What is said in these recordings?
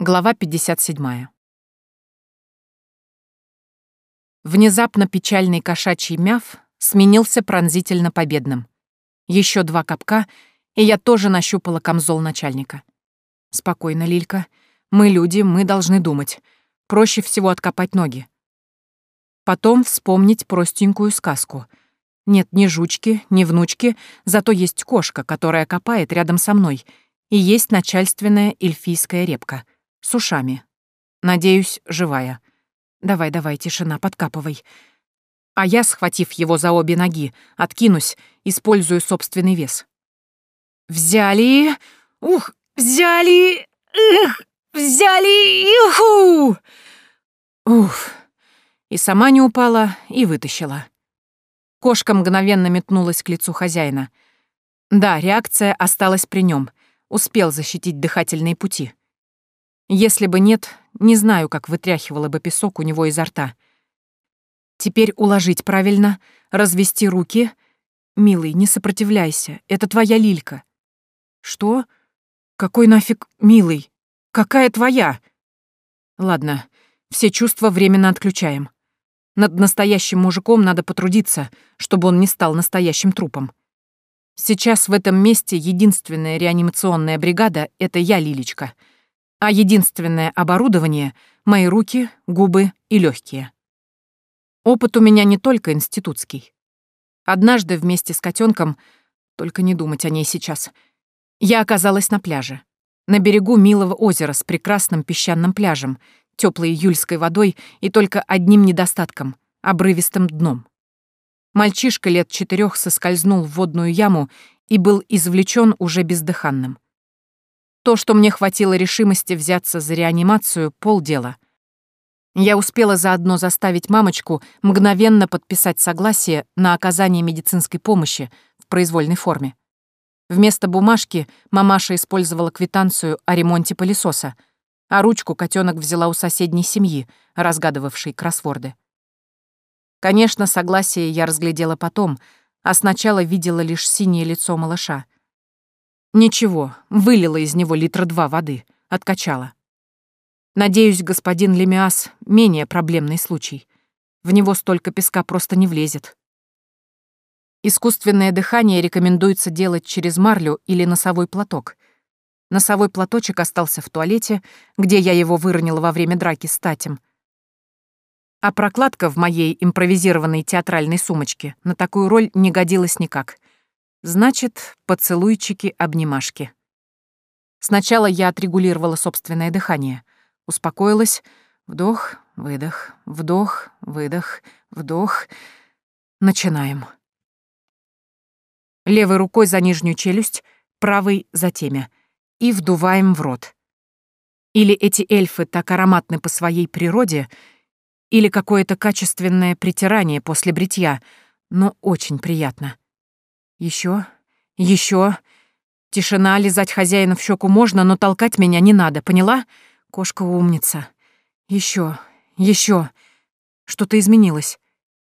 Глава 57. Внезапно печальный кошачий мяв сменился пронзительно победным. Еще два капка, и я тоже нащупала камзол начальника. Спокойно, Лилька. Мы люди, мы должны думать. Проще всего откопать ноги. Потом вспомнить простенькую сказку. Нет ни жучки, ни внучки, зато есть кошка, которая копает рядом со мной, и есть начальственная эльфийская репка — с ушами. Надеюсь, живая. Давай, давай, тишина, подкапывай. А я, схватив его за обе ноги, откинусь, использую собственный вес. Взяли! Ух, взяли! Эх, взяли! Иху! Ух! И сама не упала, и вытащила. Кошка мгновенно метнулась к лицу хозяина. Да, реакция осталась при нем. Успел защитить дыхательные пути. Если бы нет, не знаю, как вытряхивала бы песок у него изо рта. Теперь уложить правильно, развести руки. Милый, не сопротивляйся, это твоя лилька. Что? Какой нафиг милый? Какая твоя? Ладно, все чувства временно отключаем. Над настоящим мужиком надо потрудиться, чтобы он не стал настоящим трупом. Сейчас в этом месте единственная реанимационная бригада — это я, Лилечка — а единственное оборудование — мои руки, губы и легкие. Опыт у меня не только институтский. Однажды вместе с котенком, только не думать о ней сейчас, я оказалась на пляже. На берегу милого озера с прекрасным песчаным пляжем, теплой июльской водой и только одним недостатком — обрывистым дном. Мальчишка лет четырех соскользнул в водную яму и был извлечен уже бездыханным. То, что мне хватило решимости взяться за реанимацию, полдела. Я успела заодно заставить мамочку мгновенно подписать согласие на оказание медицинской помощи в произвольной форме. Вместо бумажки мамаша использовала квитанцию о ремонте пылесоса, а ручку котенок взяла у соседней семьи, разгадывавшей кроссворды. Конечно, согласие я разглядела потом, а сначала видела лишь синее лицо малыша — Ничего, вылила из него литра два воды, откачала. Надеюсь, господин Лемиас — менее проблемный случай. В него столько песка просто не влезет. Искусственное дыхание рекомендуется делать через марлю или носовой платок. Носовой платочек остался в туалете, где я его выронила во время драки с Татем. А прокладка в моей импровизированной театральной сумочке на такую роль не годилась никак — Значит, поцелуйчики-обнимашки. Сначала я отрегулировала собственное дыхание. Успокоилась. Вдох, выдох, вдох, выдох, вдох. Начинаем. Левой рукой за нижнюю челюсть, правой за темя. И вдуваем в рот. Или эти эльфы так ароматны по своей природе, или какое-то качественное притирание после бритья, но очень приятно. Еще, еще. Тишина, лизать хозяина в щеку можно, но толкать меня не надо, поняла? Кошка умница. Еще, еще. Что-то изменилось.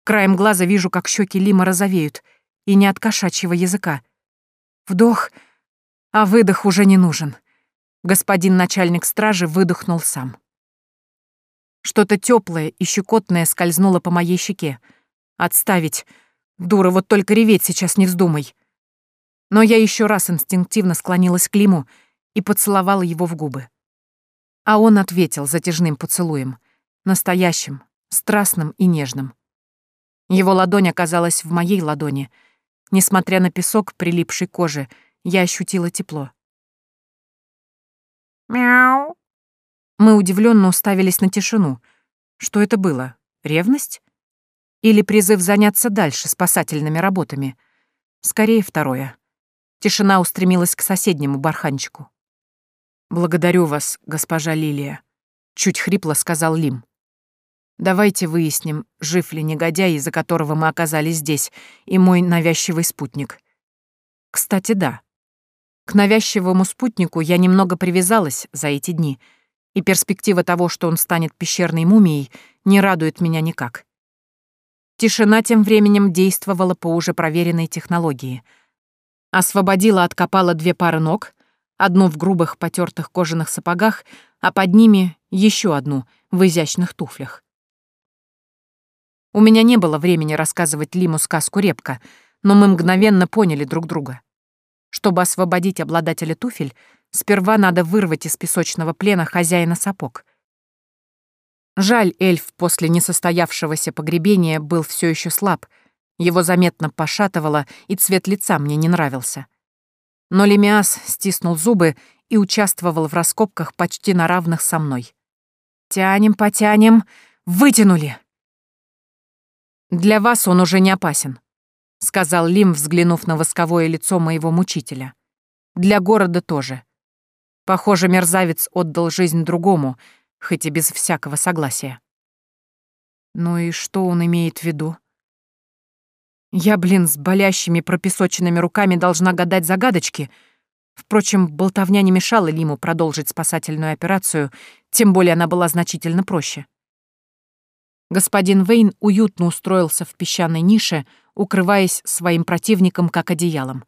Краем глаза вижу, как щеки Лима розовеют, и не от кошачьего языка. Вдох, а выдох уже не нужен. Господин начальник стражи выдохнул сам. Что-то теплое и щекотное скользнуло по моей щеке. Отставить. Дура, вот только реветь сейчас не вздумай. Но я еще раз инстинктивно склонилась к Лиму и поцеловала его в губы. А он ответил затяжным поцелуем, настоящим, страстным и нежным. Его ладонь оказалась в моей ладони. Несмотря на песок, прилипший к коже, я ощутила тепло. «Мяу!» Мы удивленно уставились на тишину. Что это было? Ревность? Или призыв заняться дальше спасательными работами? Скорее второе. Тишина устремилась к соседнему барханчику. «Благодарю вас, госпожа Лилия», — чуть хрипло сказал Лим. «Давайте выясним, жив ли негодяй, из-за которого мы оказались здесь, и мой навязчивый спутник». Кстати, да. К навязчивому спутнику я немного привязалась за эти дни, и перспектива того, что он станет пещерной мумией, не радует меня никак. Тишина тем временем действовала по уже проверенной технологии. Освободила от копала две пары ног, Одну в грубых потертых кожаных сапогах, а под ними еще одну в изящных туфлях. У меня не было времени рассказывать Лиму сказку «Репка», но мы мгновенно поняли друг друга. Чтобы освободить обладателя туфель, сперва надо вырвать из песочного плена хозяина сапог. Жаль, эльф после несостоявшегося погребения был все еще слаб, его заметно пошатывало, и цвет лица мне не нравился. Но Лемиас стиснул зубы и участвовал в раскопках почти на равных со мной. «Тянем, потянем, вытянули!» «Для вас он уже не опасен», — сказал Лим, взглянув на восковое лицо моего мучителя. «Для города тоже. Похоже, мерзавец отдал жизнь другому, хоть и без всякого согласия». «Ну и что он имеет в виду?» «Я, блин, с болящими пропесоченными руками должна гадать загадочки», Впрочем, болтовня не мешала Лиму продолжить спасательную операцию, тем более она была значительно проще. Господин Вейн уютно устроился в песчаной нише, укрываясь своим противником как одеялом.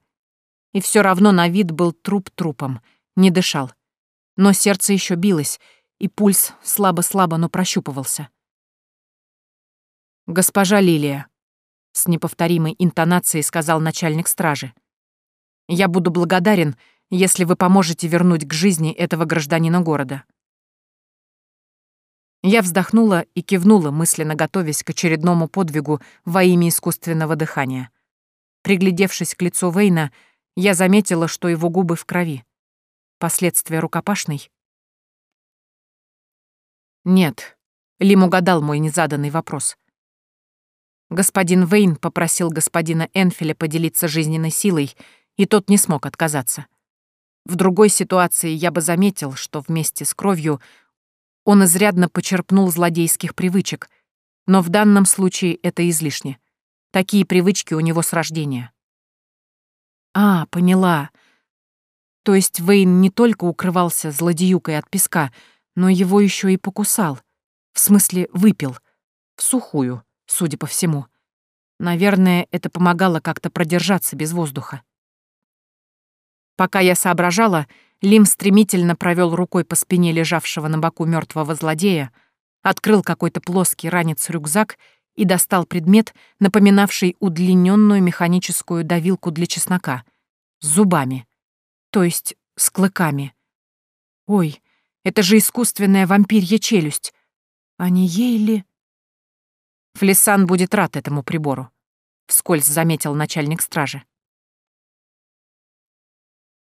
И все равно на вид был труп трупом, не дышал. Но сердце еще билось, и пульс слабо-слабо, но прощупывался. «Госпожа Лилия», — с неповторимой интонацией сказал начальник стражи, «я буду благодарен, если вы поможете вернуть к жизни этого гражданина города». Я вздохнула и кивнула, мысленно готовясь к очередному подвигу во имя искусственного дыхания. Приглядевшись к лицу Вейна, я заметила, что его губы в крови. Последствия рукопашной? Нет. Лим угадал мой незаданный вопрос. Господин Вейн попросил господина Энфиля поделиться жизненной силой, и тот не смог отказаться. В другой ситуации я бы заметил, что вместе с кровью он изрядно почерпнул злодейских привычек, но в данном случае это излишне. Такие привычки у него с рождения. А, поняла. То есть Вейн не только укрывался злодеюкой от песка, но его еще и покусал. В смысле, выпил. В сухую, судя по всему. Наверное, это помогало как-то продержаться без воздуха. Пока я соображала, Лим стремительно провел рукой по спине лежавшего на боку мертвого злодея, открыл какой-то плоский ранец-рюкзак и достал предмет, напоминавший удлиненную механическую давилку для чеснока, с зубами, то есть с клыками. Ой, это же искусственная вампирья челюсть. А не ей ли? Флессан будет рад этому прибору, вскользь заметил начальник стражи.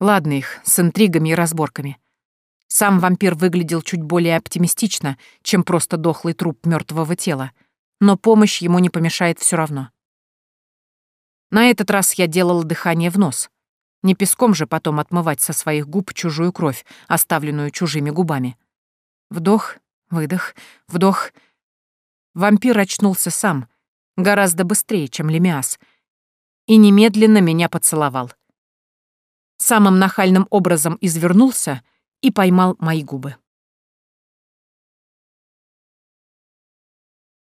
Ладно их, с интригами и разборками. Сам вампир выглядел чуть более оптимистично, чем просто дохлый труп мертвого тела, но помощь ему не помешает все равно. На этот раз я делала дыхание в нос. Не песком же потом отмывать со своих губ чужую кровь, оставленную чужими губами. Вдох, выдох, вдох. Вампир очнулся сам, гораздо быстрее, чем Лемиас, и немедленно меня поцеловал самым нахальным образом извернулся и поймал мои губы.